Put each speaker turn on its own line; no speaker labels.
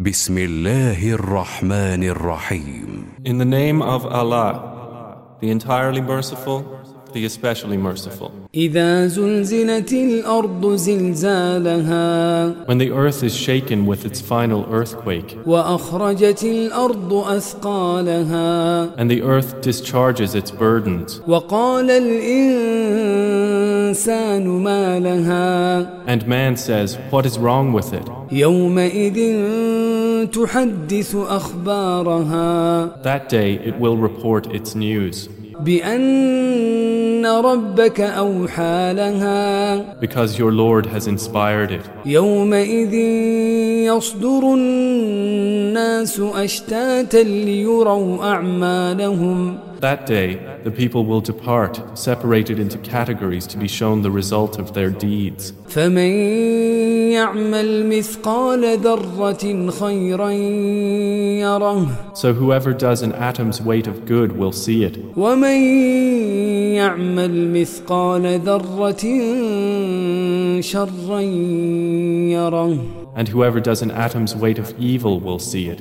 بسم الله الرحمن الرحيم
In the name of Allah, the entirely merciful, the especially merciful.
إذا زلزلت الأرض زلزالها
When the earth is shaken with its final earthquake,
وأخرجت الأرض أثقالها
and the earth discharges its burdens,
وقال الإنسان ما لها
and man says, What is wrong with it?
يومئذ تحدث أخبارها
That day it will report its news,
بأن ربك أوحى لها
because your Lord has inspired it.
يومئذ يصدر الناس أشتاتا ليروا أعمالهم
That day the people will depart, separated into categories to be shown the result of their deeds.
فمن يعمل مثقال ذرة خيرا يره
So whoever does an atom's weight of good will see it,
ومن يعمل مثقال ذرة شرا يره
and whoever does an atom's weight of evil will see it.